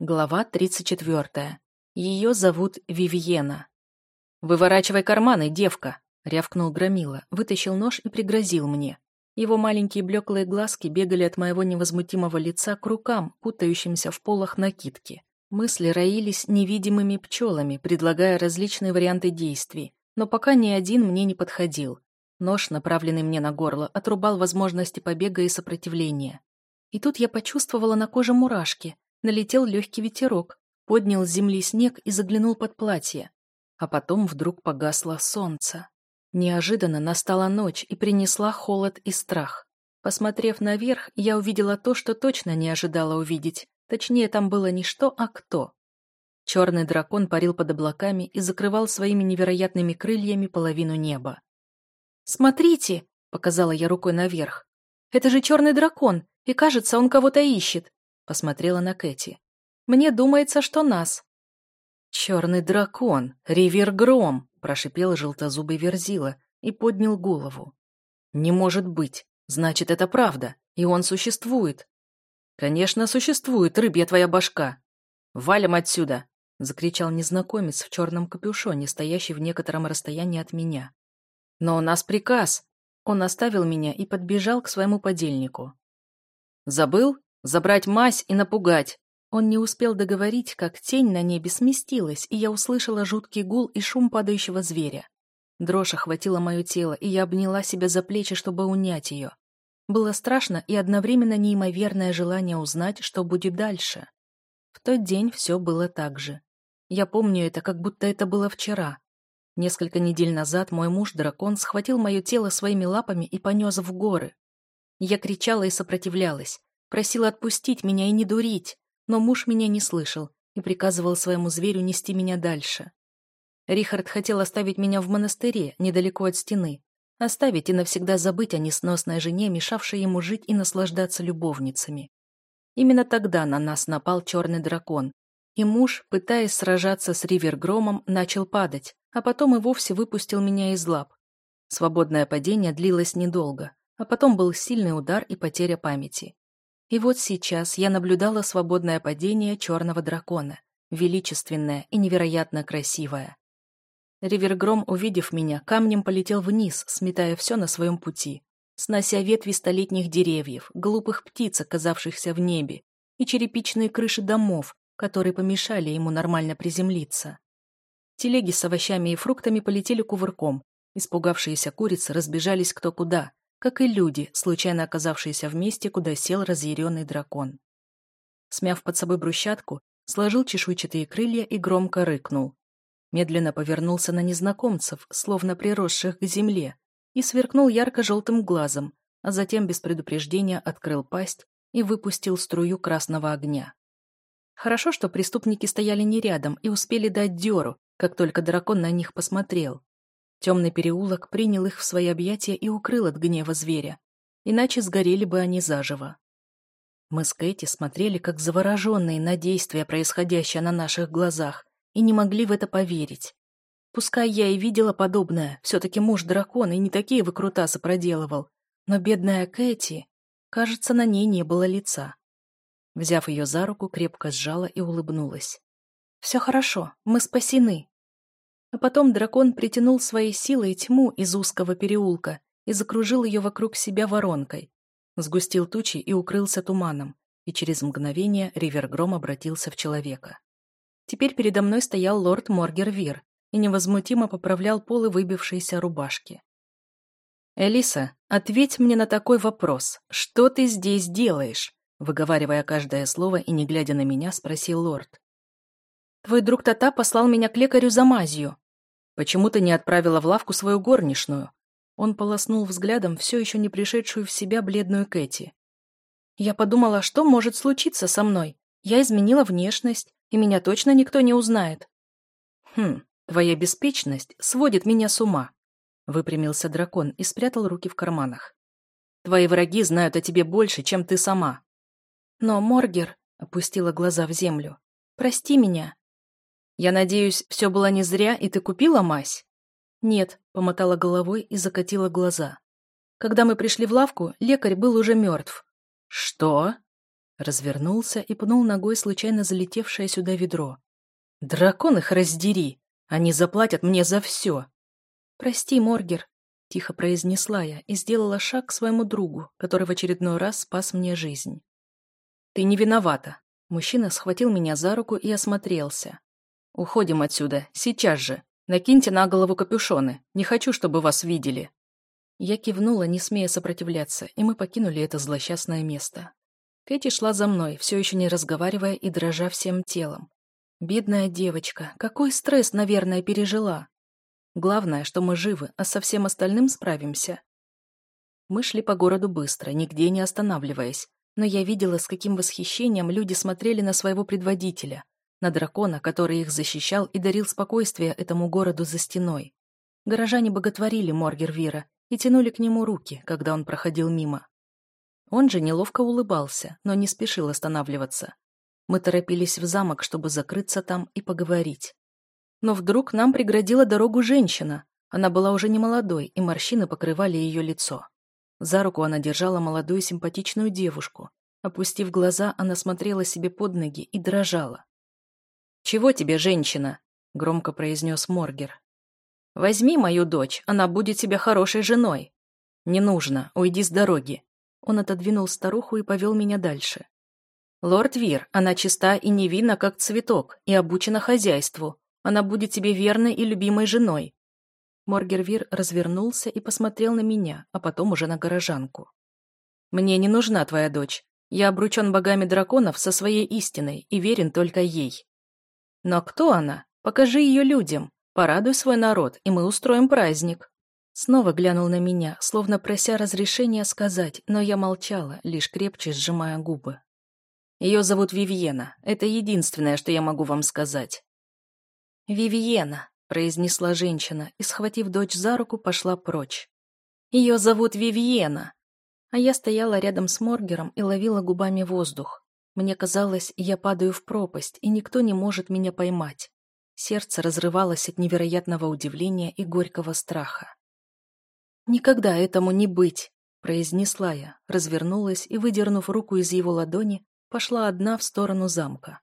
Глава 34. Ее зовут Вивьена. «Выворачивай карманы, девка!» — рявкнул Громила, вытащил нож и пригрозил мне. Его маленькие блеклые глазки бегали от моего невозмутимого лица к рукам, путающимся в полах накидки. Мысли роились невидимыми пчелами, предлагая различные варианты действий, но пока ни один мне не подходил. Нож, направленный мне на горло, отрубал возможности побега и сопротивления. И тут я почувствовала на коже мурашки — налетел легкий ветерок, поднял с земли снег и заглянул под платье. А потом вдруг погасло солнце. Неожиданно настала ночь и принесла холод и страх. Посмотрев наверх, я увидела то, что точно не ожидала увидеть. Точнее, там было не что, а кто. Черный дракон парил под облаками и закрывал своими невероятными крыльями половину неба. «Смотрите!» — показала я рукой наверх. «Это же черный дракон, и кажется, он кого-то ищет. Посмотрела на Кэти. «Мне думается, что нас». «Черный дракон! Ривергром!» – прошипел желтозубый Верзила и поднял голову. «Не может быть! Значит, это правда, и он существует!» «Конечно, существует, рыбья твоя башка!» «Валим отсюда!» — закричал незнакомец в черном капюшоне, стоящий в некотором расстоянии от меня. «Но у нас приказ!» Он оставил меня и подбежал к своему подельнику. «Забыл? Забрать мазь и напугать. Он не успел договорить, как тень на небе сместилась, и я услышала жуткий гул и шум падающего зверя. Дрожь охватила мое тело, и я обняла себя за плечи, чтобы унять ее. Было страшно и одновременно неимоверное желание узнать, что будет дальше. В тот день все было так же. Я помню это, как будто это было вчера. Несколько недель назад мой муж-дракон схватил мое тело своими лапами и понес в горы. Я кричала и сопротивлялась, Просила отпустить меня и не дурить, но муж меня не слышал и приказывал своему зверю нести меня дальше. Рихард хотел оставить меня в монастыре, недалеко от стены, оставить и навсегда забыть о несносной жене, мешавшей ему жить и наслаждаться любовницами. Именно тогда на нас напал черный дракон, и муж, пытаясь сражаться с Ривергромом, начал падать, а потом и вовсе выпустил меня из лап. Свободное падение длилось недолго, а потом был сильный удар и потеря памяти. И вот сейчас я наблюдала свободное падение черного дракона, величественное и невероятно красивое. Ривергром, увидев меня, камнем полетел вниз, сметая все на своем пути, снося ветви столетних деревьев, глупых птиц, оказавшихся в небе, и черепичные крыши домов, которые помешали ему нормально приземлиться. Телеги с овощами и фруктами полетели кувырком, испугавшиеся курицы разбежались кто куда, как и люди, случайно оказавшиеся в месте, куда сел разъяренный дракон. Смяв под собой брусчатку, сложил чешуйчатые крылья и громко рыкнул. Медленно повернулся на незнакомцев, словно приросших к земле, и сверкнул ярко-желтым глазом, а затем без предупреждения открыл пасть и выпустил струю красного огня. Хорошо, что преступники стояли не рядом и успели дать дёру, как только дракон на них посмотрел. Темный переулок принял их в свои объятия и укрыл от гнева зверя, иначе сгорели бы они заживо. Мы с Кэти смотрели, как завороженные на действия, происходящее на наших глазах, и не могли в это поверить. Пускай я и видела подобное, все-таки муж дракона и не такие выкрутасы проделывал, но бедная Кэти, кажется, на ней не было лица. Взяв ее за руку, крепко сжала и улыбнулась. «Все хорошо, мы спасены», а потом дракон притянул своей силой тьму из узкого переулка и закружил ее вокруг себя воронкой. Сгустил тучи и укрылся туманом, и через мгновение Ривергром обратился в человека. Теперь передо мной стоял лорд Моргервир и невозмутимо поправлял полы выбившейся рубашки. «Элиса, ответь мне на такой вопрос. Что ты здесь делаешь?» Выговаривая каждое слово и не глядя на меня, спросил лорд. Твой друг Тата послал меня к лекарю за мазью. Почему ты не отправила в лавку свою горничную? Он полоснул взглядом все еще не пришедшую в себя бледную Кэти. Я подумала, что может случиться со мной. Я изменила внешность, и меня точно никто не узнает. Хм, твоя беспечность сводит меня с ума. Выпрямился дракон и спрятал руки в карманах. Твои враги знают о тебе больше, чем ты сама. Но Моргер опустила глаза в землю. Прости меня. «Я надеюсь, все было не зря, и ты купила мазь?» «Нет», — помотала головой и закатила глаза. Когда мы пришли в лавку, лекарь был уже мертв. «Что?» Развернулся и пнул ногой случайно залетевшее сюда ведро. «Дракон их раздери! Они заплатят мне за все!» «Прости, Моргер», — тихо произнесла я и сделала шаг к своему другу, который в очередной раз спас мне жизнь. «Ты не виновата». Мужчина схватил меня за руку и осмотрелся. «Уходим отсюда, сейчас же. Накиньте на голову капюшоны. Не хочу, чтобы вас видели». Я кивнула, не смея сопротивляться, и мы покинули это злосчастное место. Кэти шла за мной, все еще не разговаривая и дрожа всем телом. Бедная девочка, какой стресс, наверное, пережила. Главное, что мы живы, а со всем остальным справимся. Мы шли по городу быстро, нигде не останавливаясь, но я видела, с каким восхищением люди смотрели на своего предводителя, на дракона, который их защищал и дарил спокойствие этому городу за стеной. Горожане боготворили Моргервира и тянули к нему руки, когда он проходил мимо. Он же неловко улыбался, но не спешил останавливаться. Мы торопились в замок, чтобы закрыться там и поговорить. Но вдруг нам преградила дорогу женщина. Она была уже не молодой, и морщины покрывали ее лицо. За руку она держала молодую симпатичную девушку. Опустив глаза, она смотрела себе под ноги и дрожала. «Чего тебе, женщина?» — громко произнес Моргер. «Возьми мою дочь, она будет тебе хорошей женой». «Не нужно, уйди с дороги». Он отодвинул старуху и повел меня дальше. «Лорд Вир, она чиста и невинна, как цветок, и обучена хозяйству. Она будет тебе верной и любимой женой. Моргервир развернулся и посмотрел на меня, а потом уже на горожанку. «Мне не нужна твоя дочь. Я обручен богами драконов со своей истиной и верен только ей. Но кто она? Покажи ее людям. Порадуй свой народ, и мы устроим праздник». Снова глянул на меня, словно прося разрешения сказать, но я молчала, лишь крепче сжимая губы. Ее зовут Вивьена. Это единственное, что я могу вам сказать. Вивьена произнесла женщина и, схватив дочь за руку, пошла прочь. «Ее зовут Вивьена!» А я стояла рядом с Моргером и ловила губами воздух. Мне казалось, я падаю в пропасть, и никто не может меня поймать. Сердце разрывалось от невероятного удивления и горького страха. «Никогда этому не быть!» — произнесла я, развернулась и, выдернув руку из его ладони, пошла одна в сторону замка.